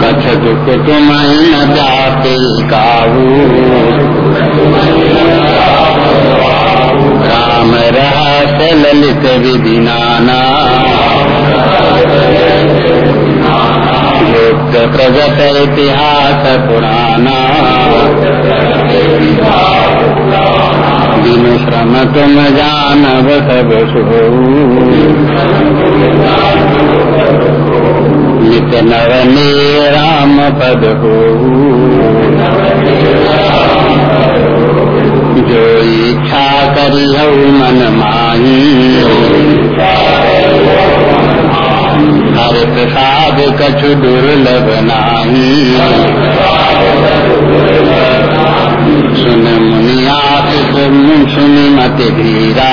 कछ दुख तुम न जाते काऊ। राम रहस ललित विधि नाना। युक्त प्रगत इतिहास पुराना। दिन श्रम तुम जानव सब सो नित नवने राम पद हो। जो इच्छा करी हो मन माही, हर प्रसाद कछु दुर्लभ नाही। सुन मुनियात सुन मत धीरा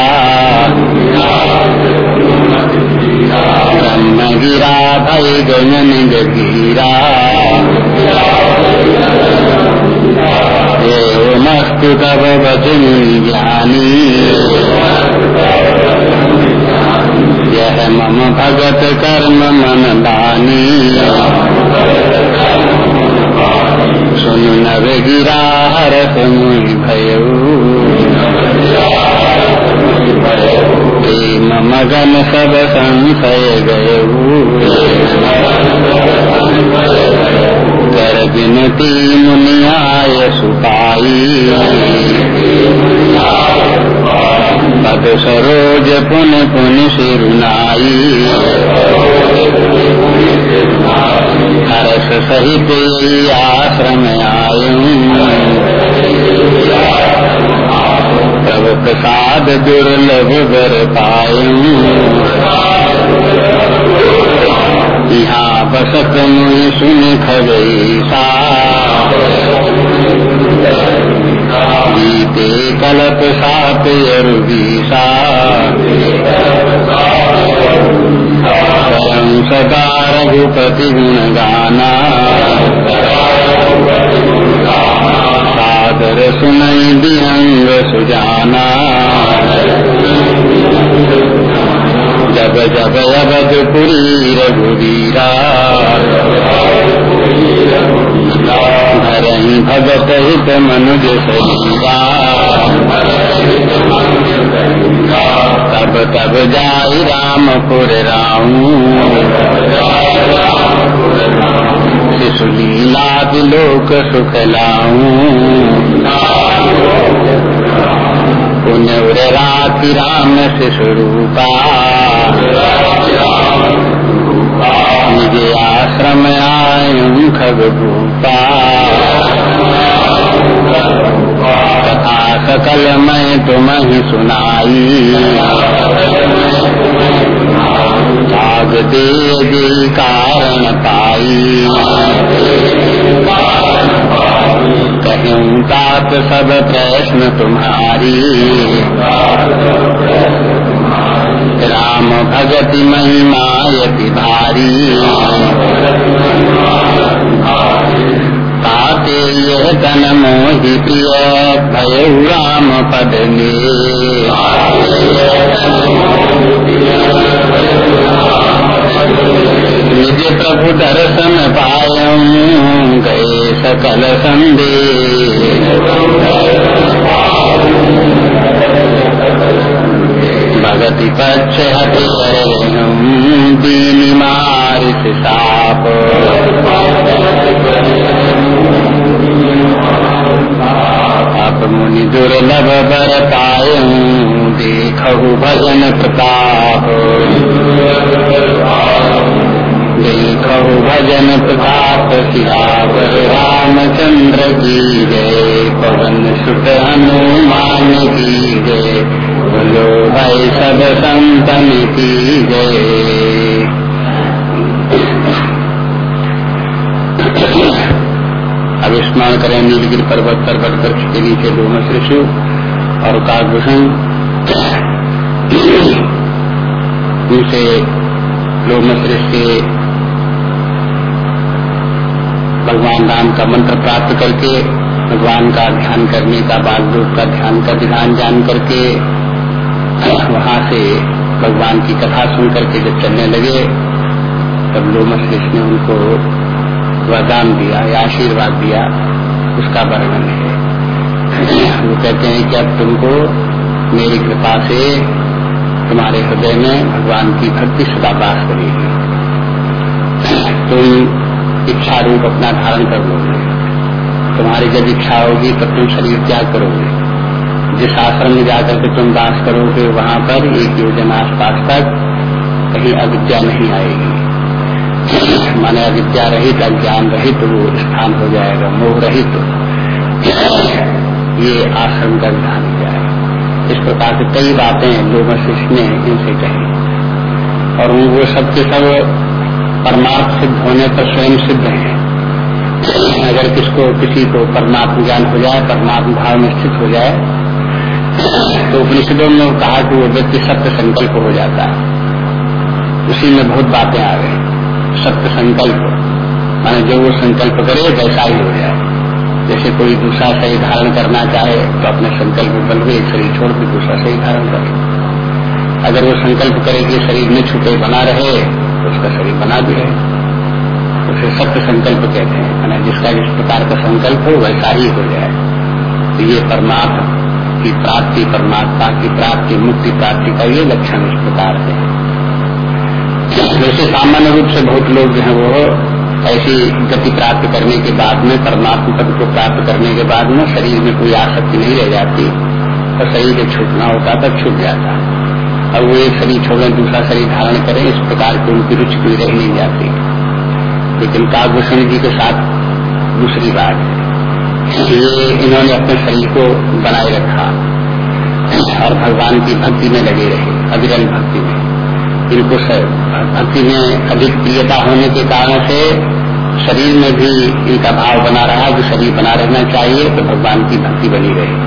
ब्रह्म गिरा भय गगन गिरा मस्तु तब वचन ज्ञानी यह मम भगत कर्म मन दानी सुन नव गिरा मुनि भयो मगन सब संशय गयऊ कर विनती मुनियाय सुपाई पद सरोज पुन पुन सिरुनाई हर्ष सहित आश्रम आयु प्रभु प्रसाद दुर्लभ बर पायू यहाँ बसत मुनि सुन खगई सा गीते कल्प सात अरुबीसा स्वयं सदा रघुपति गुण गाना। सादर सुनई दियंग सुजाना। जब जब अवधपुरी रघुवीरा। धरही भगत हित मनुज शरीरा। तब तब जाई रामपुर राऊ शिशुलीला लोक सुख लाऊ पुण्य राति राम शिशुरूपा निज आश्रम आयु खग भूपा कथा सकल मैं तुम्हें सुनाई। भाग दे दे कारण पाई कहूँ तात सब प्रश्न तुम्हारी राम भगति महिमा यति भारी। ताते यह तन मोहि भय राम पद निज प्रभु दर्शन पायम गए सकल संदेह भगति पक्ष दीन मारित साप। आप मुनि दुर्लभ बर पाय देखु भजन प्रताप। देखु भजन प्रताप सियावर रामचंद्र की जय पवन सुत हनुमान की जय बोलो भाई सब संतन की जय अब स्मरण करें नीलगिर पर्वत पर वृक्ष के नीचे दोनों शिशु और काकभूषण उनसे लोमस के भगवान राम का मंत्र प्राप्त करके, भगवान का ध्यान करने का बागरूप का ध्यान का, विधान जान करके, वहाँ से भगवान की कथा सुन करके जब चलने लगे, तब लोमस ने उनको वरदान दिया, या आशीर्वाद दिया, उसका वर्णन है। वो कहते हैं कि अब तुमको मेरी कृपा से तुम्हारे हृदय में भगवान की भक्ति सदा बास करेगी इच्छा रूप अपना धारण कर लोगे। तुम्हारी जब इच्छा होगी तब तुम शरीर त्याग करोगे। जिस आश्रम में जाकर के तुम वास करोगे, वहाँ पर एक योजना आसपास तक कहीं अविद्या नहीं आएगी। माने अविद्या रहित, अज्ञान रहित, वो स्थान हो जाएगा, मोह रहित। ये आश्रम का विधान किया है इस प्रकार से कई बातें लोग ने इनसे कही। और वो सबके सब परमार्थ सिद्ध होने पर स्वयं सिद्ध हैं। अगर किसको, किसी को परमात्म ज्ञान हो जाए, परमात्म भाव में स्थित हो जाए तो उपनिषदों में कहा कि वो व्यक्ति सत्य संकल्प हो जाता है। उसी में बहुत बातें आ गई। सत्य संकल्प। माने जो वो संकल्प करे, वैसा ही हो जाए। जैसे कोई दूसरा शरीर धारण करना चाहे तो अपने संकल्प बल में एक शरीर छोड़ के दूसरा शरीर धारण करे। अगर वो संकल्प करे कि शरीर में छुटे बना रहे तो उसका शरीर बना भी रहे उसे सत्य संकल्प कहते हैं। जिसका जिस प्रकार का संकल्प हो, वैसा ही हो जाए। तो ये परमात्मा की प्राप्ति, परमात्मा की प्राप्ति, मुक्ति प्राप्ति का ये लक्षण इस प्रकार से है। वैसे सामान्य रूप से बहुत लोग जो है वो ऐसी गति प्राप्त करने के बाद में, परमात्मा पद को प्राप्त करने के बाद में शरीर में कोई आसक्ति नहीं रह जाती। और शरीर जब छूटना होता, तब छूट जाता। अब वो एक शरीर छोड़े, दूसरा शरीर धारण करें, इस प्रकार की उनकी रुचि कोई रह नहीं जाती। लेकिन काभूषण जी के साथ दूसरी बात, ये इन्होंने अपने शरीर को बनाए रखा और भगवान की भक्ति में लगे रहे, अविरल भक्ति में। इनको भक्ति में अधिक प्रियता होने के कारण से शरीर में भी इनका भाव बना रहा, जो शरीर बना रहना चाहिए तो भगवान की भक्ति बनी रहे।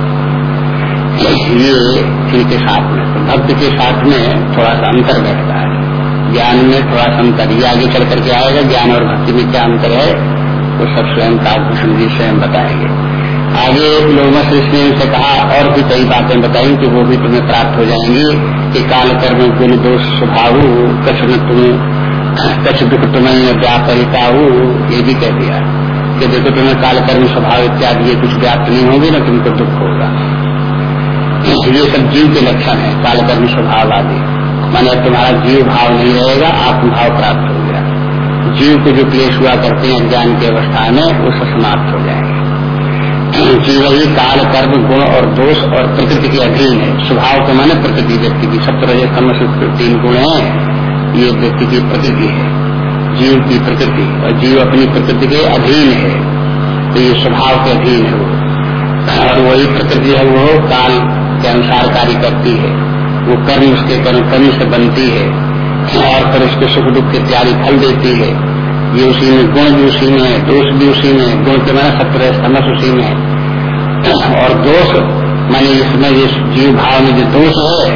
ये इनके साथ में तो भक्त के साथ में थोड़ा सा अंतर बैठता है। ज्ञान में थोड़ा सा अंतर, ये आगे चल करके आएगा, ज्ञान और भक्ति में क्या अंतर है, वो सब स्वयं कालभूषण जी स्वयं बताएँगे। आगे लोगों से इसने उनसे कहा, और भी कई बातें बताई कि वो भी तुम्हें प्राप्त हो जाएँगी, कि काल कर्म गुण दोष स्वभाव कछ न तुम्हें कछ दुख तुम्हें व्यापरिता ये भी कह दिया। कि देखो तुम्हें काल कर्म स्वभाव इत्यादि ये कुछ व्याप्त नहीं होगी, ना तुमको दुख होगा। ये सब जीव के लक्षण है काल कर्म स्वभाव आदि माने तुम्हारा जीव भाव नहीं रहेगा आत्म भाव प्राप्त हो गया। जीव को जो क्लेश हुआ करते हैं ज्ञान की अवस्था में वो समाप्त हो जाएँगे। जीव ही काल कर्म गुण और दोष और प्रकृति के अधीन है। स्वभाव के माने प्रकृति व्यक्ति की। सप्तरज से तीन गुण है। ये व्यक्ति की प्रकृति है। जीव की प्रकृति और जीव अपनी प्रकृति के अधीन है। तो ये स्वभाव के अधीन है वो। और वही प्रकृति है वो काल के अनुसार कार्य करती है। वो कर्म उसके कर्म कर्म से बनती है और फिर उसके सुख दुख के त्यारी फल देती है। ये उसी में गुण भी उसी में दोष भी उसी में गुण के मैंने सत्र समस उसी में और दोष, माने इसमें ये जीव भाव में जो दोष है,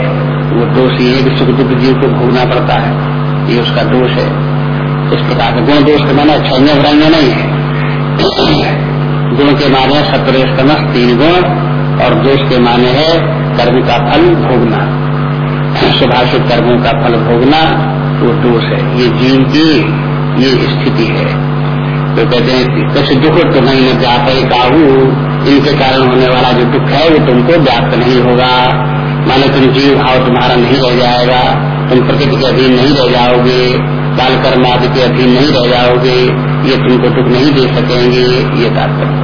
वो दोष ये कि सुख दुख जीव को भोगना पड़ता है। ये उसका दोष है। इस प्रकार का गुण दोष के माने बुराइया नहीं है। गुण के माने सत्र स्तमस तीन गुण और दोष के माने है कर्म का फल भोगना। सुभाषित कर्मों का फल भोगना वो दोष है। ये जीव की, ये स्थिति है। तो कहते हैं कुछ दुख तुम्हें न जाते काहू। इनके कारण होने वाला जो दुख है वो तुमको व्याप्त नहीं होगा। माने तुम जीव भाव तुम्हारा नहीं रह जाएगा। तुम प्रकृति के अधीन नहीं रह जाओगे। बाल कर्म आदि के अधीन नहीं रह जाओगे। ये तुमको दुख नहीं दे सकेंगे। ये तात्पर्य।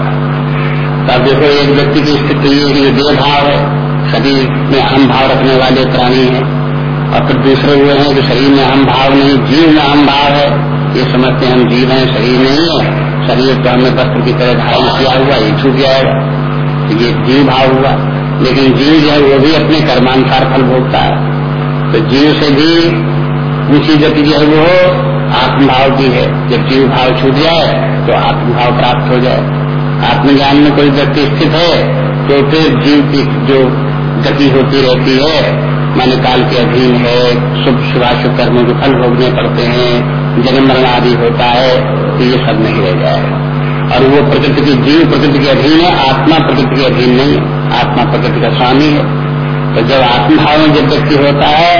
तो अब देखो एक व्यक्ति की स्थिति ये कि देह भाव है। शरीर में अहम भाव रखने वाले प्राणी है। और फिर दूसरे हुए हैं कि शरीर में अहम भाव नहीं, जीव में अहम भाव है। ये समझते हैं हम जीव हैं, शरीर नहीं है। शरीर तो हमने वस्त्र की तरह धारण किया हुआ, ये छूट जाएगा तो ये जीव भाव हुआ। लेकिन जीव जो है वो भी अपने कर्मानुसार फल भोगता है। तो जीव से भी ऊँची गति जो है वो आत्मभाव की है। जब जीव भाव छूट जाए तो आत्मभाव प्राप्त हो जाए। आत्मज्ञान में कोई व्यक्ति स्थित है तो फिर जीव की जो गति होती रहती है माने काल के अधीन है, शुभ शुभाशुभ कर्मों के फल भोगने पड़ते हैं, जन्म मरण आदि होता है तो ये सब नहीं रह जाएगा और वो प्रकृति की जीव प्रकृति के अधीन है, आत्मा प्रकृति के अधीन नहीं है आत्मा प्रकृति का स्वामी है। तो जब आत्मभाव में जब व्यक्ति होता है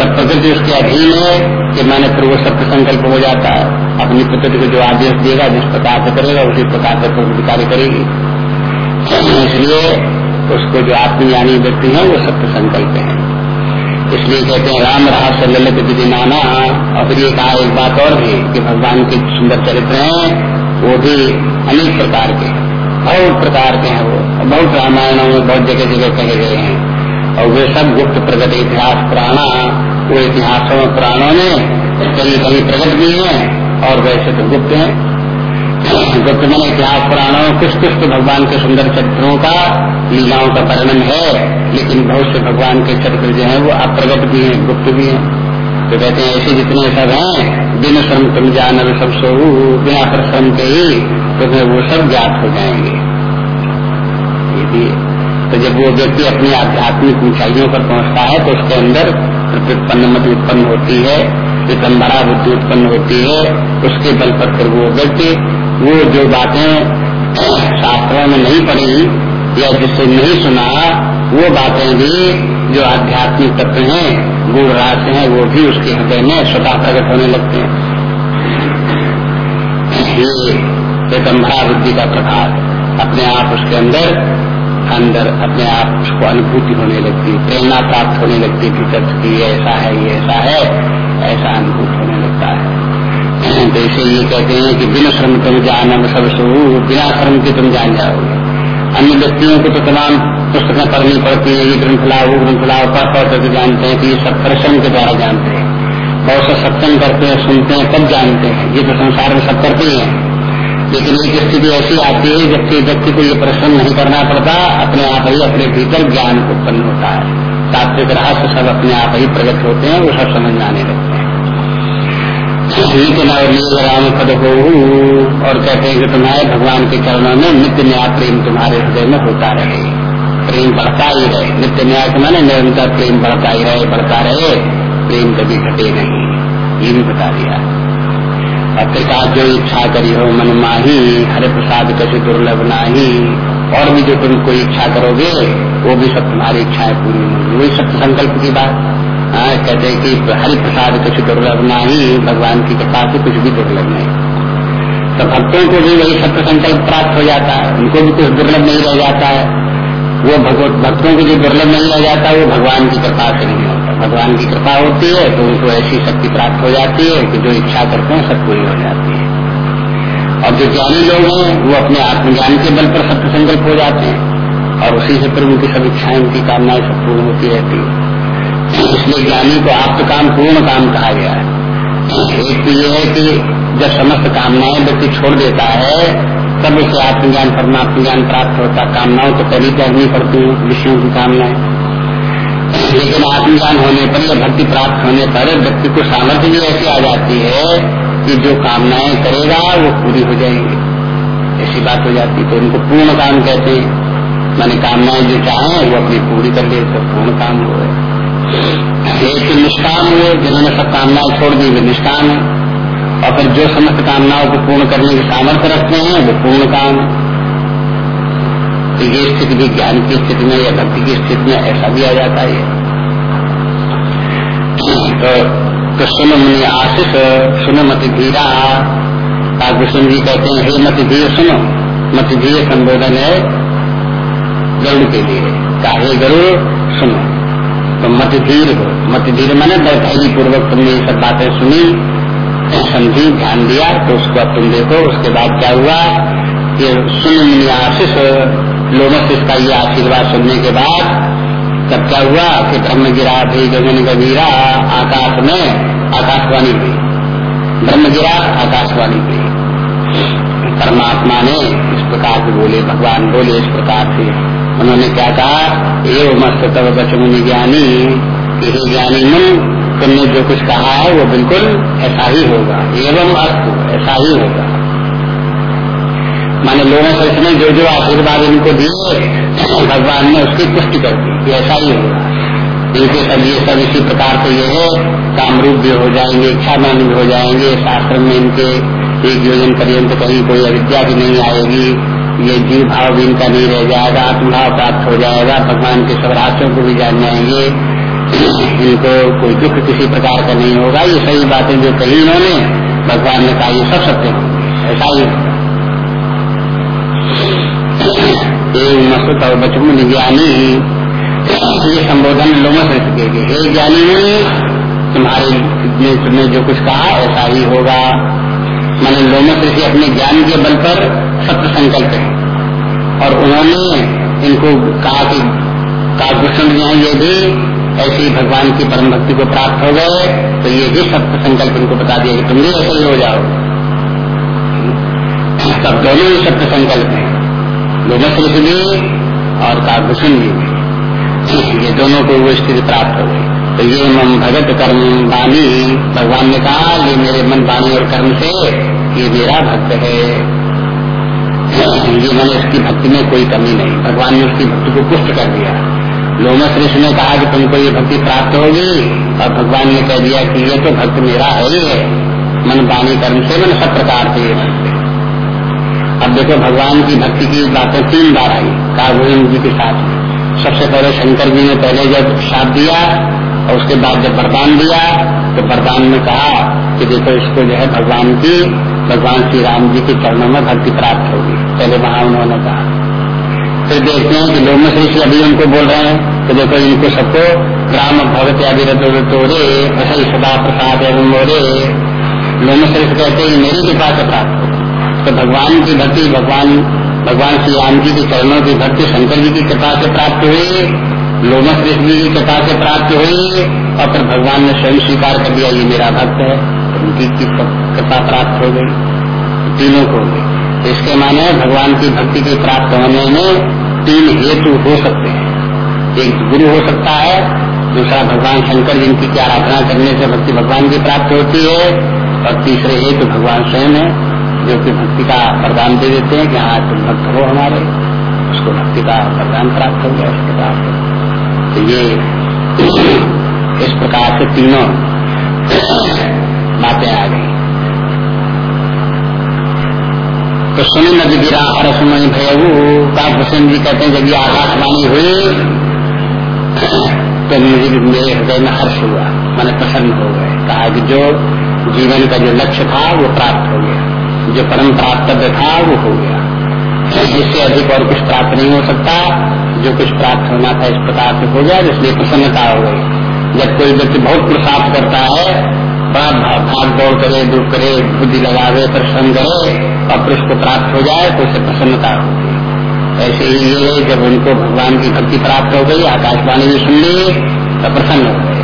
तब प्रकृति उसके अधीन है कि मैंने फिर वो सत्य संकल्प हो जाता है। अपनी प्रकृति को जो आदेश देगा, जिस प्रकार से करेगा, उसी प्रकार से प्रकृति कार्य करेगी। इसलिए उसको जो आत्मज्ञानी व्यक्ति है, वो सत्य संकल्प है। इसलिए कहते हैं, राम रहा से ललित विधि नाना और फिर ये कहा एक बात और भी, कि भगवान के सुंदर चरित्र हैं, वो भी अनेक प्रकार के बहुत प्रकार के हैं वो। बहुत रामायणों में बहुत जगह जगह कहे गए हैं। और वे सब गुप्त प्रगट इतिहास पुराना, वो इतिहासों में पुराणों ने कहीं कहीं प्रकट भी है और वैसे तो गुप्त है। गुप्त मैंने इतिहास पुराणों कुछ कुछ तो भगवान के सुंदर चरित्रों का, लीलाओं का वर्णन है, लेकिन बहुत से भगवान के चरित्र जो है वो अप्रगट भी हैं, गुप्त भी हैं। तो कहते हैं, ऐसे जितने सब हैं, बिन श्रम तुम जान सब सो बिना परिश्रम के ही तुम्हें वो सब ज्ञात हो जाएँगे। ये भी तो जब वो व्यक्ति अपनी आध्यात्मिक ऊंचाइयों पर पहुँचता है तो उसके अंदर प्रत्युत्पन्न उत्पन्न होती है वितंबरा बुद्धि उत्पन्न होती है, उसके बल पर फिर वो व्यक्ति, वो जो बातें शास्त्रों में नहीं पढ़ी या जिससे नहीं सुना, वो बातें भी जो आध्यात्मिक तत्व हैं गुण रास हैं, वो भी उसके हृदय में स्वतः प्रकट होने लगते हैं। ये पेतम्भरा बुद्धि का प्रभाव अपने आप उसके अंदर अंदर अपने आप को अनुभूति होने लगती है, प्रेरणा प्राप्त होने लगती है भीतर की ये ऐसा है, ये ऐसा है, ऐसा अनुभूत होने लगता है। तो इसे ये कहते हैं कि बिना श्रम तुम जाना सब बिना श्रम के तुम जान जाओगे। अन्य व्यक्तियों को तो तमाम पुस्तकें पढ़नी पड़ती है, ये ग्रंथ लाओ ग्रंथ लाओ पढ़ पढ़ करके जानते हैं कि ये सब परिश्रम के द्वारा जानते हैं। बहुत सा सत्संग करते हैं, सुनते हैं, तब जानते हैं। ये तो संसार में सब करते हैं। लेकिन एक स्थिति ऐसी आती है, जबकि व्यक्ति को ये परिश्रम नहीं करना पड़ता, अपने आप ही, अपने भीतर ज्ञान उत्पन्न होता है। तात्विक रहस्य सब अपने आप ही प्रकट होते हैं, वो सब समझ आने लगते हैं। ठीक राम पद हो और कहते हैं कि तुम्हारे भगवान के चरणों में नित्य न्याय प्रेम तुम्हारे हृदय में होता रहे। प्रेम बढ़ता ही रहे। नित्य न्याय के माने निरंतर प्रेम बढ़ता ही रहे, बढ़ता रहे। प्रेम कभी घटे नहीं। ये भी बता दिया। प्रकाश जो इच्छा करी हो, मन माही हरे प्रसाद कभी दुर्लभ नाही, और भी जो तुम कोई इच्छा करोगे, वो भी सब तुम्हारी इच्छाएँ पूरी होंगी। वही सत्य संकल्प की बात। हाँ कहते कि हरि प्रसाद कुछ दुर्लभ नहीं, भगवान की कृपा से कुछ भी दुर्लभ नहीं। तो भक्तों को भी वही सत्य संकल्प प्राप्त हो जाता है। उनको भी कुछ दुर्लभ नहीं रह जाता है। वो भक्तों को जो दुर्लभ नहीं रह जाता है वो भगवान की कृपा से नहीं भगवान की कृपा होती है तो उनको ऐसी शक्ति प्राप्त हो जाती है कि जो इच्छा करते हैं सब पूरी हो जाती है। और जो ज्ञानी लोग हैं, वो अपने आत्मज्ञान के बल पर सत्य संकल्प हो जाते हैं। और उसी से फिर उनकी सब इच्छाएँ, उनकी कामनाएँ सब पूर्ण होती रहती है। इसलिए ज्ञानी को आप काम, पूर्ण काम कहा गया है। एक तो ये है कि जब समस्त कामनाएँ व्यक्ति छोड़ देता है, तब उसे आत्मज्ञान परमात्म ज्ञान प्राप्त होता कामनाओं को पहली करनी पड़ती है, विषयों की कामनाएँ। लेकिन आत्मज्ञान होने पर या भक्ति प्राप्त होने पर व्यक्ति को सामर्थ्य भी ऐसी आ जाती है कि जो कामनाएँ करेगा, वो पूरी हो जाएँगी। ऐसी बात हो जाती है तो उनको पूर्ण काम कहते हैं। मैंने कामनाएँ जो चाहे, वो अपनी पूरी कर ले तो पूर्ण काम हो गए। एक निष्काम हुए, जिन्होंने सब कामनाएँ छोड़ दी, वे निष्काम है। और फिर जो समस्त कामनाओं को पूर्ण करने की सामर्थ्य रखते हैं, वो पूर्ण काम है। तो ये स्थिति भी ज्ञान की स्थिति में या भक्ति की स्थिति में ऐसा भी आ जाता है। तो, सुन मुनि आशीष सुनो मत धीरा। कृष्ण जी कहते हैं हे मत धीर सुनो। मत धीर संबोधन है गरुड़ के लिए। काहे गरुड़ सुनो। तो मत धीर हो। मत धीर मैंने धैर्य पूर्वक तुमने ये सब बातें सुनी समझी ध्यान दिया तो उसको अब तुम देखो। उसके बाद क्या हुआ कि सुन आशीष लोगों से इसका ये आशीर्वाद सुनने के बाद तब क्या हुआ कि ब्रह्म गिरा भी गगन गवीरा आकाश में आकाशवाणी हुई ब्रह्म गिरा आकाशवाणी हुई परमात्मा ने इस प्रकार से बोले, भगवान बोले इस प्रकार से। उन्होंने क्या कहा? एवं मस्त तब बचमुनि ज्ञानी हे ज्ञानी मुन, तुमने जो कुछ कहा है, वो बिल्कुल ऐसा ही होगा। एवं अस्त, ऐसा ही होगा। माने लोगों से इसने जो जो आशीर्वाद इनको दिए, भगवान ने उसकी पुष्टि कर दी। ऐसा ही होगा। इनके सब ये सब इसी प्रकार से ये है, कामरूप भी हो जाएँगे इच्छा भी हो जाएँगे। शास्त्र में इनके एक योजन पर्यंत कहीं कोई अविद्या भी नहीं आएगी। ये जीव भाव भी इनका नहीं रह जाएगा, आत्मभाव प्राप्त हो जाएगा। भगवान के सब रास्तों को भी जान जाएँगे। इनको कोई दुख किसी प्रकार का नहीं होगा। ये सही बातें जो कही इन्होंने, भगवान ने कहा, ये सब सत्य ऐसा ही मसुत और बचमुन ज्ञानी ये संबोधन लोमस रह हे ज्ञानी, तुम्हारे ने, तुमने जो कुछ कहा, ऐसा ही होगा। मैंने लोमस ऋषि अपने ज्ञान के बल पर सत्य संकल्प है और उन्होंने इनको कहा कि कालभूषण जो, ये भी ऐसे ही भगवान की परम भक्ति को प्राप्त हो गए तो ये भी सत्य संकल्प इनको बता दिया कि तुम भी ऐसे ही हो जाओ। तब दोनों ही सत्य संकल्प है। लोमस ऋषि भी, और कालभूषण भी ये दोनों को वो स्थिति प्राप्त हो गई। तो ये मन भगत कर्म वाणी, भगवान ने कहा, ये मेरे मन वाणी और कर्म से ये मेरा भक्त है। ये मैंने उसकी भक्ति में कोई कमी नहीं। भगवान ने उसकी भक्ति को पुष्ट कर दिया। लोमस ऋषि ने कहा कि तुमको ये भक्ति प्राप्त होगी, और भगवान ने कह दिया कि ये तो भक्त मेरा है। ही है मन वाणी कर्म से मन सब प्रकार से ये भक्त अब देखो, भगवान की भक्ति की बातें तीन बार आई, कागोविंद जी के साथ सबसे पहले शंकर जी ने पहले जब साथ दिया और उसके बाद जब वरदान दिया तो वरदान में कहा कि देखो इसको जो है भगवान की, भगवान श्री राम जी के चरणों में भक्ति प्राप्त होगी। पहले वहाँ उन्होंने कहा। फिर देखते हैं कि लोग ऋषि अभी उनको बोल रहे हैं तो देखो इनको सबको ग्राम भगत अभिरत तोरे असई सदा प्रसाद एवं मोरे लोमस ऋषि कहते हैं, मेरी कृपा से प्राप्त हो तो भगवान की भक्ति, भगवान भगवान श्री राम जी के चरणों की भक्ति शंकर जी की कृपा से प्राप्त हुई, लोमस जी की कृपा से प्राप्त हुई, और फिर भगवान ने स्वयं स्वीकार कर दिया ये मेरा भक्त है। तो उनकी कृपा प्राप्त हो गई, तीनों को तो इसके माने भगवान की भक्ति के प्राप्त होने में तीन हेतु हो सकते हैं। एक गुरु हो सकता है, दूसरा भगवान शंकर जिनकी की आराधना करने से भक्ति भगवान की प्राप्त होती है, और तीसरे हेतु भगवान स्वयं है। जो कि भक्ति का वरदान दे देते हैं कि हाँ तुम भक्त हो हमारे। उसको भक्ति का वरदान प्राप्त हो गया, उसके बाद। तो ये इस प्रकार से तीनों बातें आ गई। तो सुन नदी गिरा हर सुमन भयऊ काभूषण जी कहते हैं, जब ये आकाशवाणी हुई तो मुझे मेरे हृदय में हर्ष हुआ, मैंने प्रसन्न हो गए। कहा कि जो जीवन का जो लक्ष्य था, वो प्राप्त हो गया। जो परम प्राप्तव्य था, वो हो गया। जिससे अधिक और कुछ प्राप्त नहीं हो सकता, जो कुछ प्राप्त होना था इस प्रकार से हो गया इसलिए प्रसन्नता हो गई। जब कोई व्यक्ति बहुत पुरुषार्थ करता है, बड़ा भाग दौड़ करे, दुख करे, बुद्धि लगावे, परिश्रम करे, और फिर उसको प्राप्त हो जाए तो उसे प्रसन्नता होती है ऐसे ही ये जब उनको भगवान की भक्ति प्राप्त हो गई, आकाशवाणी में सुन ली तो प्रसन्न हो गए।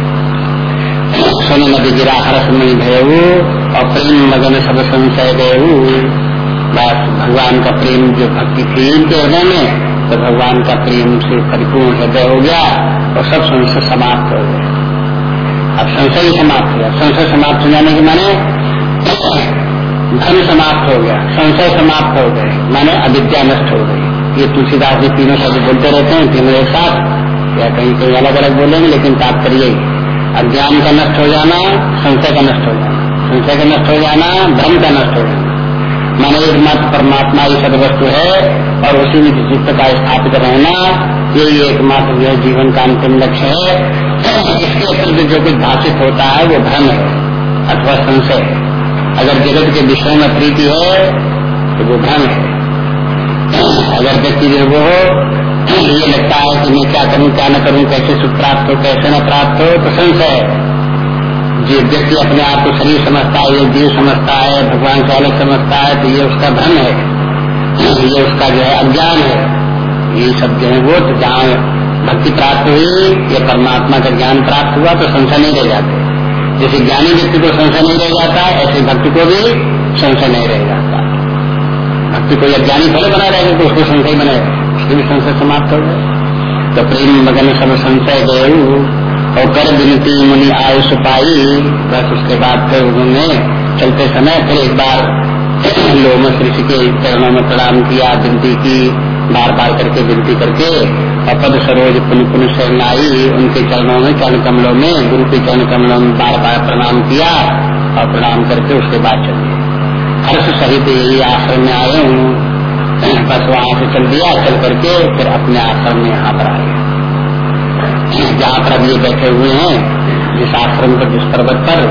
सोने नदी गिरा हरस में भयऊ और प्रेम मगन सब संशय गए बस भगवान का प्रेम जो भक्ति थी उनके हृदय में तो भगवान का प्रेम से परिपूर्ण हृदय हो गया और सब संशय समाप्त हो गया। अब संशय समाप्त हो गया संशय समाप्त हो जाने के माने धन समाप्त हो गया, संशय समाप्त हो गए, माने अविद्या नष्ट हो गई। ये तुलसीदास जी तीनों शब्द बोलते रहते हैं, तीनों एक साथ। या कहीं कहीं अलग अलग बोलेंगे, लेकिन तात्पर्य अज्ञान का नष्ट हो जाना, संशय का नष्ट हो जाना। संशय का नष्ट हो जाना धर्म का नष्ट हो जाना। मानो एकमात्र परमात्मा ही सदवस्तु है और उसी में चित्त का स्थापित रहना यही एकमात्र जो जीवन का अंतिम लक्ष्य है। इसके अतिरिक्त जो कुछ भाषित होता है, वो धर्म है अथवा संशय है। अगर जगत के विषय में प्रीति है तो वो धर्म है। अगर व्यक्ति जो वो हो ये लगता है कि मैं क्या करूँ, क्या न करूँ, कैसे सुख प्राप्त हो, कैसे न प्राप्त हो तो संशय है। जो व्यक्ति अपने आप को शरीर समझता है, ये जीव समझता है, भगवान से अलग समझता है तो ये उसका धन है। ये उसका जो है अज्ञान है। ये सब जो है वो तो जहाँ भक्ति प्राप्त हुई, या परमात्मा का ज्ञान प्राप्त हुआ तो संशय नहीं रह जाते। जैसे ज्ञानी व्यक्ति को संशय नहीं रह जाता, ऐसे भक्ति को भी संशय नहीं रह जाता। भक्ति को अज्ञानी भले बना रहेगा तो उसको संशय बने उसके भी संशय समाप्त हो गए तो प्रेम मगन सब संशय गए और कर विनती मुनि आयुष पाई बस उसके बाद फिर उन्होंने चलते समय फिर एक बार लोमस ऋषि के चरणों में प्रणाम किया, विनती की बार बार करके विनती करके और पद सरोज पुन पुन शरणाई, उनके चरणों में, चरण कमलों में, गुरु के चरण कमलों में बार बार प्रणाम किया और प्रणाम करके उसके बाद चल। चले हर्ष सहित यही आश्रम में आए हूँ। बस वहाँ से चल दिया, चल करके फिर अपने आश्रम में यहाँ पर आए जहाँ पर अब ये बैठे हुए हैं, जिस आश्रम पर जिस पर्वत पर,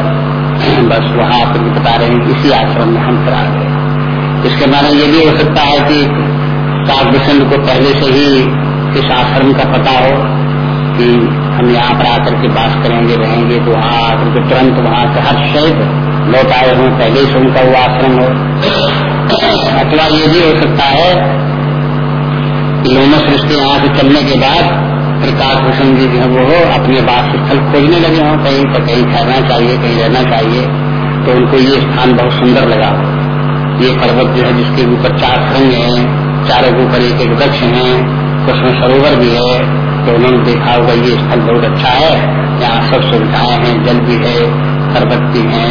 बस वहाँ पर बता रहे हैं, इसी आश्रम में हम फिर आ गए इसके माने ये भी हो सकता है कि काव्यचंद को पहले से ही इस आश्रम का पता हो कि हम यहाँ पर आकर के बात करेंगे, रहेंगे तो वहाँ आकर के तुरंत वहाँ से हर शहद लौट आए हों, पहले से उनका वो आश्रम हो। अथवा ये भी हो सकता है कि लोमस रिश्ते यहाँ से चलने के बाद प्रकाश भूषण जी जो वो अपने बास स्थल खोजने लगे हों, कहीं पर कहीं ठहरना चाहिए, कहीं रहना चाहिए तो उनको ये स्थान बहुत सुंदर लगा। ये पर्वत जो है जिसके ऊपर चार श्रृंग है, चारों के ऊपर एक एक वृक्ष है, उसमें सरोवर भी है तो उन्होंने देखा होगा ये स्थल बहुत अच्छा है। यहाँ सब सुविधाएँ हैं, जल भी है, पर्वत भी है,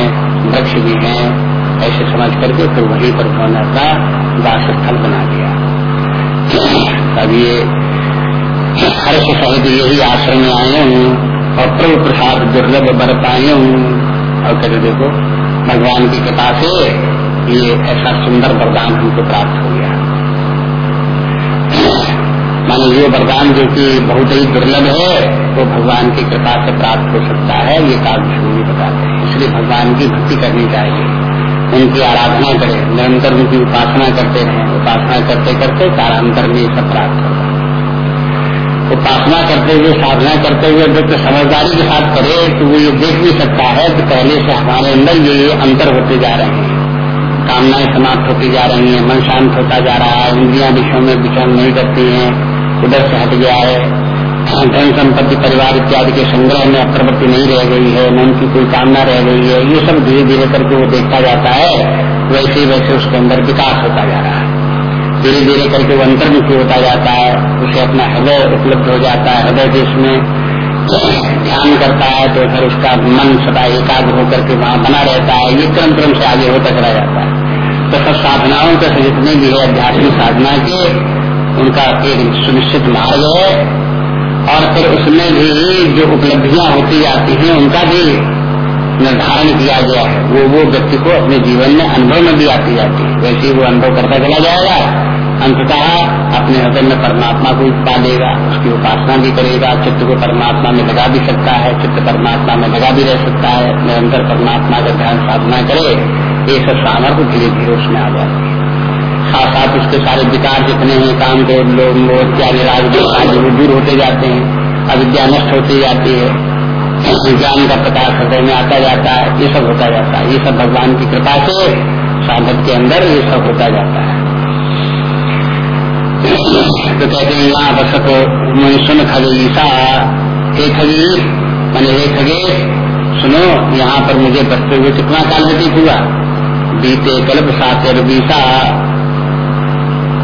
वृक्ष भी है, ऐसे समझ करके फिर वहीं पर उन्होंने अपना वास स्थल बना दिया। अब ये हर्ष सहित यही आश्रम में आए हूँ और प्रभु प्रसाद दुर्लभ बर पाए हूँ। और कहते देखो, भगवान की कृपा से ये ऐसा सुंदर वरदान हमको प्राप्त हो गया। मानो ये वरदान जो कि बहुत ही दुर्लभ है, वो भगवान की कृपा से प्राप्त हो सकता है, ये काव्य बताते हैं। इसलिए भगवान की भक्ति करनी चाहिए। उनकी आराधना करें, निरंतर उनकी उपासना करते रहें। उपासना करते करते कालांतर में सब प्राप्त होगा उपासना करते हुए, साधना करते हुए व्यक्ति समझदारी के साथ करे तो वो ये देख भी सकता है कि पहले से हमारे अंदर जो ये अंतर होते जा रहे हैं। कामनाएँ समाप्त होती जा रही हैं, मन शांत होता जा रहा है इंद्रिया विषयों में विचरण नहीं करती हैं, उधर से हट गया है। धन संपत्ति, परिवार इत्यादि के संग्रह में प्रवृत्ति नहीं रह गई है मन की कोई कामना रह गई है। ये सब धीरे धीरे करके वो देखता जाता है, वैसे वैसे उसके अंदर विकास होता जा रहा है। धीरे धीरे करके वो अंतर्मुखी होता जाता है, उसे अपना हृदय उपलब्ध हो जाता है, हृदय देश में ध्यान करता है तो फिर उसका मन सदा एकाग्र होकर के वहाँ बना रहता है, ये क्रम क्रम से आगे होता चला जाता है। तो सब साधनाओं के जितने भी है, आध्यात्मिक साधना के, उनका एक सुनिश्चित मार्ग है। और फिर उसमें भी जो उपलब्धियाँ होती जाती हैं, उनका भी निर्धारण किया गया है। वो वो व्यक्ति को अपने जीवन में अनुभव में भी आती जाती है। वैसे वो अनुभव करता चला जाएगा। अंततः अपने हृदय में परमात्मा को पा लेगा उसकी उपासना भी करेगा, चित्त को परमात्मा में लगा भी सकता है, चित्त परमात्मा में लगा भी रह सकता है, निरंतर परमात्मा का ध्यान साधना करे, ये सब सामर्थ्य धीरे धीरे उसमें आ है। साथ साथ उसके सारे विकार जितने हैं काम के लोग राज दूर होते जाते हैं, अविद्या नष्ट होती जाती है, विज्ञान का प्रकाश हृदय में आता जाता है, ये सब होता जाता है, ये सब भगवान की कृपा से साधक के अंदर ये सब होता जाता है। तो कहते हैं यहाँ बसत मैं सुन खगीसा हे खगीर मैंने हे खगेश सुनो यहाँ पर मुझे बसते हुए कितना काल व्यतीत हुआ बीते कल्प सात बीसा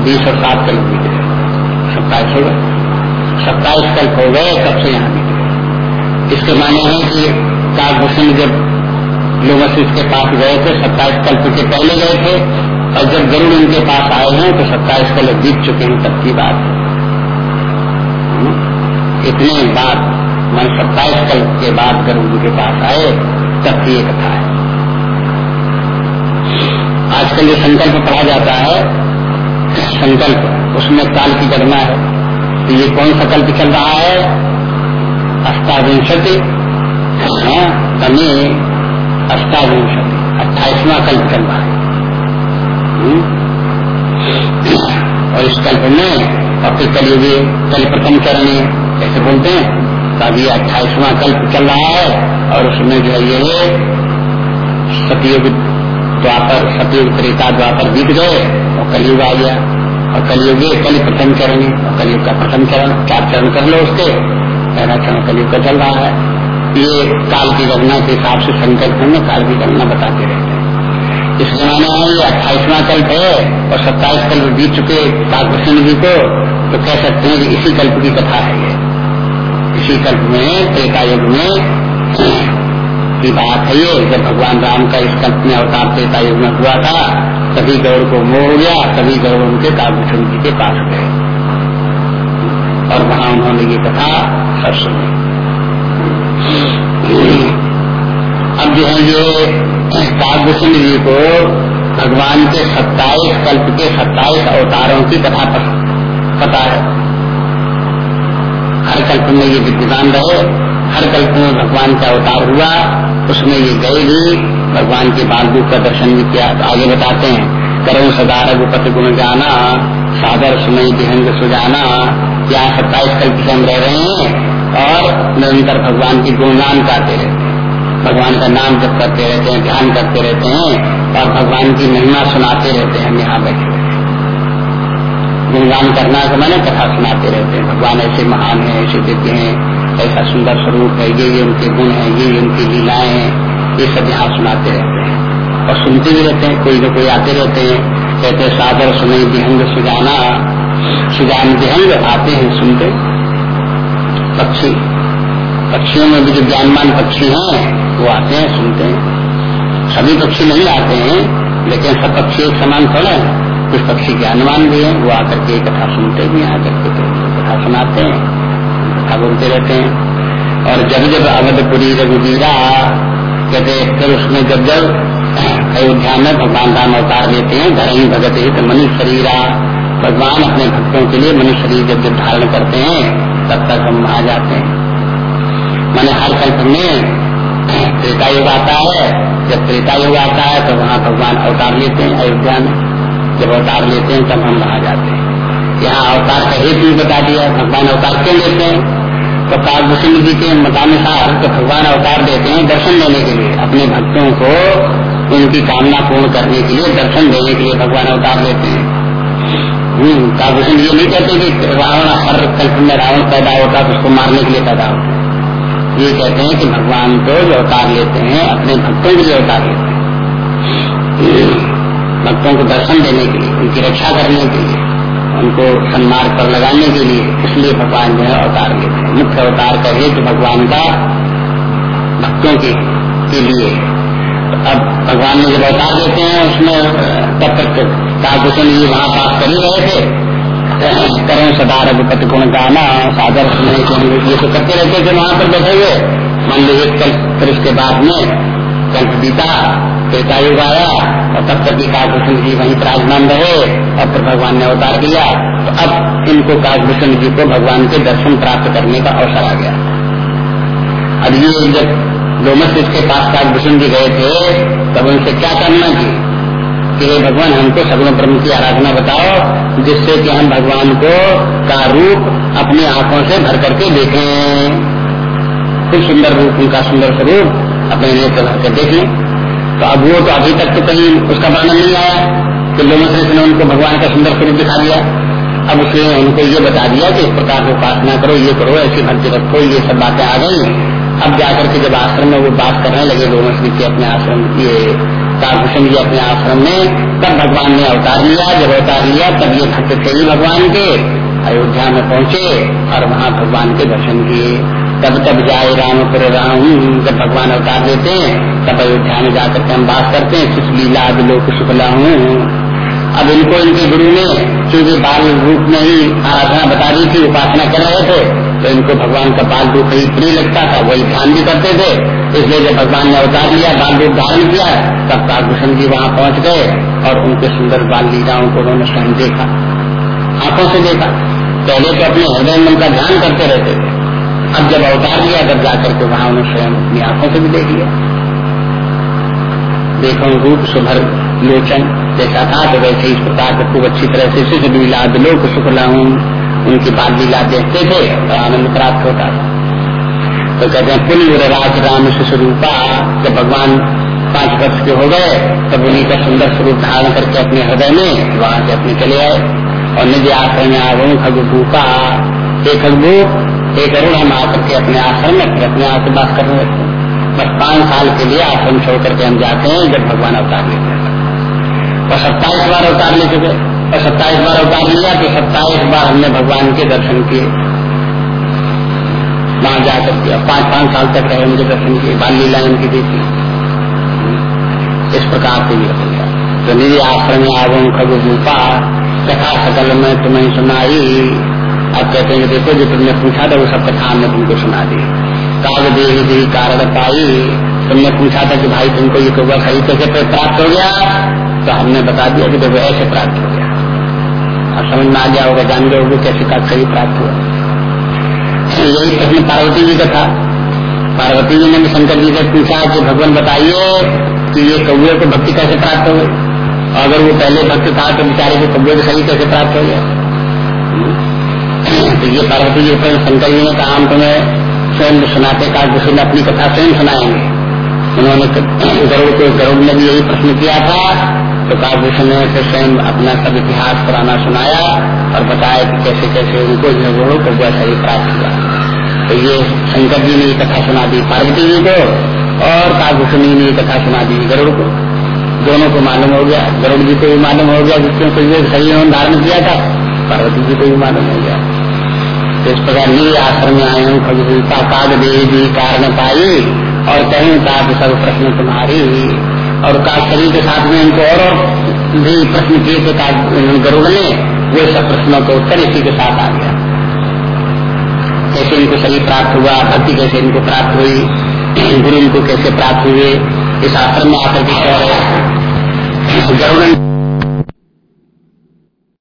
बीस और सात कल्प बीत सत्ताईस हो गए सत्ताईस कल्प हो गए कब से यहाँ बीत इसके माने हैं कि कालभूषण जब लोग इसके पास गए थे सत्ताईस कल्प के पहले गए थे और जब गरुड़ उनके पास आए हैं तो सत्ताईस कल्प बीत चुके हैं, तब की बात है। इतने बाद मन सत्ताईस कल्प के बाद गरुड़ उनके पास आए, तब की कथा है। आजकल ये संकल्प पढ़ा जाता है, संकल्प, उसमें काल की गणना है। तो ये कौन सा कल्प चल रहा है? अष्टाविंशति। कमी अष्टाविंशति, अट्ठाईसवा कल्प चल रहा है। हम्म? और इस कल्प में और फिर कलयुगी कल प्रथम चरण कैसे बोलते हैं अभी अट्ठाईसवा कल्प चल रहा है और उसमें जो है ये सतयुग द्वापर, सतयुग त्रेता द्वापर बीत गए और कलयुग आ गया। और कलयुग कल प्रथम चरण और कलयुग का प्रथम चरण चार चरण कर लो उसके? पहला चरण कलयुग का चल रहा है। ये काल की गणना के हिसाब से संकल्प में काल की गणना बताते रहते हैं। इस जमाने में ये अट्ठाईसवा कल्प है और सत्ताईस कल्प बीत चुके कालकृष्ण जी को तो कह सकते हैं कि इसी कल्प की कथा है ये। इसी कल्प में त्रेता युग में, की बात है ये, जब भगवान राम का इस कल्प में अवतार त्रेता युग में हुआ था, तभी गौर को मोह हो गया, तभी गौर उनके कालभूषण जी के पास गए। और वहाँ उन्होंने ये कथा सब सुनी। अब जो है ये कालभूषण जी को भगवान के सत्ताईस, कल्प के सत्ताईस अवतारों की कथा पता है। हर कल्प में ये विद्यमान रहे, हर कल्प में भगवान का अवतार हुआ, उसमें ये गए भी, भगवान के बाल का दर्शन भी किया। आगे बताते हैं, करो सदा रघुपति गुण जाना सागर सुनई विहंग सुजाना। यहाँ सत्ताईस कल्प से हम रह रहे हैं और निरंतर भगवान की गुणगान गाते रहते हैं। भगवान का नाम जब करते रहते हैं, ध्यान करते रहते हैं और भगवान की महिमा सुनाते रहते हैं हम यहाँ बैठे गुणगान करना तो मैंने कथा सुनाते रहते हैं। भगवान ऐसे महान है, ऐसे दिव्य हैं, ऐसा सुंदर स्वरूप है, ये ये उनके गुण है, ये ये उनकी लीलाएँ हैं, ये सब यहाँ सुनाते रहते हैं। और सुनते भी रहते हैं, कोई न कोई आते रहते हैं। कहते हैं, सादर सुने विहंग सुजाना। सुजान विहंग आते हैं सुनते। पक्षी। पक्षियों में भी जो ज्ञानमान पक्षी हैं वो आते हैं, सुनते हैं। सभी पक्षी नहीं आते हैं, लेकिन सब पक्षी एक समान थोड़ा है। कुछ पक्षी ज्ञानवान भी हैं, वो आकर के कथा सुनते भी आकर के कथा सुनाते हैं, कथा बोलते रहते हैं। और जब जब अवधपुरी रघुवीरा कहते फिर उसमें जब जब अयोध्या में भगवान राम अवतार लेते हैं घर ही भगत हित मनुष्य शरीरा भगवान अपने भक्तों के लिए मनुष्य शरीर जब जब धारण करते हैं, तब तक हम आ जाते हैं। मैंने हर कल्प में त्रेता युग आता है। जब त्रेता युग आता है तो वहाँ भगवान अवतार लेते हैं अयोध्या में। जब अवतार लेते हैं तब हम वहाँ जाते हैं। यहाँ अवतार का हेतु बता दिया भगवान अवतार क्यों लेते हैं? तो कालभूषण जी के मतानुसार तो भगवान अवतार देते हैं दर्शन देने के लिए। अपने भक्तों को उनकी कामना पूर्ण करने के लिए दर्शन देने के लिए भगवान अवतार लेते हैं। हम्म, कालभूषण ये नहीं कहते कि रावण हर कल्प में रावण पैदा होता तो उसको मारने के लिए पैदा होता ये कहते हैं कि भगवान को अवतार लेते हैं अपने भक्तों के लिए अवतार लेते हैं। भक्तों को दर्शन देने के लिए उनकी रक्षा करने के लिए उनको सन्मार्ग पर लगाने के लिए इसलिए भगवान जो है अवतार लेते हैं। मुख्य अवतार का हेतु भगवान का भक्तों के, के लिए अब भगवान ने जब अवतार लेते हैं उसमें तब तक काभूषण जी वहाँ पास कर ही रहे थे। करें सदा रघुपति गुण गाना सागर सुने ये तो करते रहते थे वहाँ पर बैठे हुए। मान लीजिए कल फिर उसके बाद में कल्प बीता, त्रेता युग आया, और तब तक काकभूषण जी वहीं प्राजमान रहे, और फिर भगवान ने अवतार किया। तो अब इनको काकभूषण जी को भगवान के दर्शन प्राप्त करने का अवसर आ गया। अब ये जब डोमस के पास काकभूषण जी गए थे, तब उनसे क्या करना की? कि हे भगवान, हमको सगुण ब्रह्म की आराधना बताओ, जिससे कि हम भगवान को का रूप अपनी आँखों से भर करके देखें। खूब सुंदर रूप, उनका सुंदर स्वरूप अपने नेत्र भर कर देख। तो अब वो तो अभी तक तो कहीं उसका वर्णन नहीं आया कि लोगों से इसने उनको भगवान का सुंदर स्वरूप दिखा दिया। अब उसने उनको ये बता दिया कि इस प्रकार से उपासना करो, ये करो, ऐसी भक्ति रखो, ये सब बातें आ गई। अब जाकर के जब आश्रम में वो बात करने लगे, लोगों से अपने आश्रम ये कालभूषण जी अपने आश्रम में, तब भगवान ने अवतार लिया, जब अवतार लिया, तब ये भक्त थे भगवान के अयोध्या में पहुँचे और वहाँ भगवान के दर्शन किए। तब तब जाए रामपुर राम, जब भगवान अवतार देते हैं, तब अयोध्या में जाकर के हम बात करते हैं कुछ लीला लोक शुक्ला हूँ अब इनको इनके गुरु ने क्योंकि बाल रूप में ही आराधना बता दी थी, उपासना कर रहे थे तो इनको भगवान का बाल रूप ही प्रिय लगता था वही ध्यान भी करते थे। इसलिए जब भगवान ने अवतार लिया, बाल रूप धारण किया, तब कालभूषण जी वहाँ पहुँच गए और उनके सुंदर बाल लीलाओं को उन्होंने स्वयं देखा, आँखों से देखा। पहले तो अपने हृदय मन का ध्यान करते रहते थे। अब जब अवतार लिया, तब जाकर के वहाँ उन्हें स्वयं अपनी आँखों से भी देख लिया। देखो, रूप सुभर लोचन, जैसा था तो वैसे इस प्रकार से खूब अच्छी तरह से शिशु लीला लोक हूँ उनकी बाल लीला देखते थे और आनंद प्राप्त होता था। तो कहते हैं पुण्य राज राम शिशु रूपा जब भगवान पाँच वर्ष के हो गए, तब उन्हीं का सुंदर स्वरूप धारण करके अपने हृदय में वहाँ से अपने चले आए। और निज आश्रम में आगुण खगबू का एक खगबू एक अरुण हम आकर के अपने आश्रम में फिर अपने आश्रम बात करने लगते हैं। बस पाँच साल के लिए आश्रम छोड़ करके हम जाते हैं, जब भगवान अवतार लेते हैं। और सत्ताईस बार अवतार ले चुके और सत्ताईस बार अवतार लिया तो सत्ताईस बार हमने भगवान के दर्शन किए। वहाँ जाकर के पाँच पाँच साल तक रहे उनके दर्शन किए बाल लीला उनकी देखी इस प्रकार से हो तो निधि आश्रम आवो खग रूपा कथा सकल में तुम्हें सुनाई। अब कहते हैं देखो जो, तुमने पूछा था, वो सब कथा हमने तुमको सुना दी। काग देवी दी कारण पाई। तुमने पूछा था कि भाई तुमको ये कौवा सही कैसे प्राप्त हो गया? तो हमने बता दिया कि देखो, ऐसे प्राप्त हो गया। और समझ में आ गया होगा, जान गए होगे कैसे का सही प्राप्त हुआ। यही प्रश्न पार्वती जी का था। पार्वती जी ने भी शंकर जी से पूछा कि भगवान बताइए कि ये कौए को भक्ति कैसे प्राप्त हो अगर वो पहले भक्त था तो बेचारे को कौए को सही कैसे प्राप्त हो गया? तो ये पार्वती जी पर शंकर जी ने कहा, हम तुम्हें स्वयं सुनाते का किसी ने अपनी कथा स्वयं सुनाएँगे उन्होंने गरुड़ को गरुड़ ने भी यही प्रश्न किया था। तो कालभूषण ने फिर स्वयं अपना सब इतिहास पुराना सुनाया और बताया कि कैसे कैसे उनको गरुड़ों को वह सही प्राप्त हुआ। तो ये शंकर जी ने ये कथा सुना दी, पार्वती जी को और कालभूषण ने ये कथा सुना दी गरुड़ को। दोनों को मालूम हो गया। गरुड़ जी को भी मालूम हो गया क्योंकि सही उन्होंने धारण किया था, पार्वती जी को भी मालूम हो गया। तो इस प्रकार नी आश्रम में आए हूँ खगभूता काग देवी कारण पाई और कहीं तात सब प्रश्न तुम्हारी। और शरीर के साथ में इनको और, भी प्रश्न किए थे गरुड़ ने वो सब प्रश्नों का उत्तर इसी के साथ आ गया। कैसे इनको शरीर प्राप्त हुआ भक्ति कैसे इनको प्राप्त हुई गुरु इनको कैसे प्राप्त हुए इस आश्रम में आकर के गरुड़